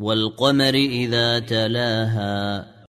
والقمر إذا تلاها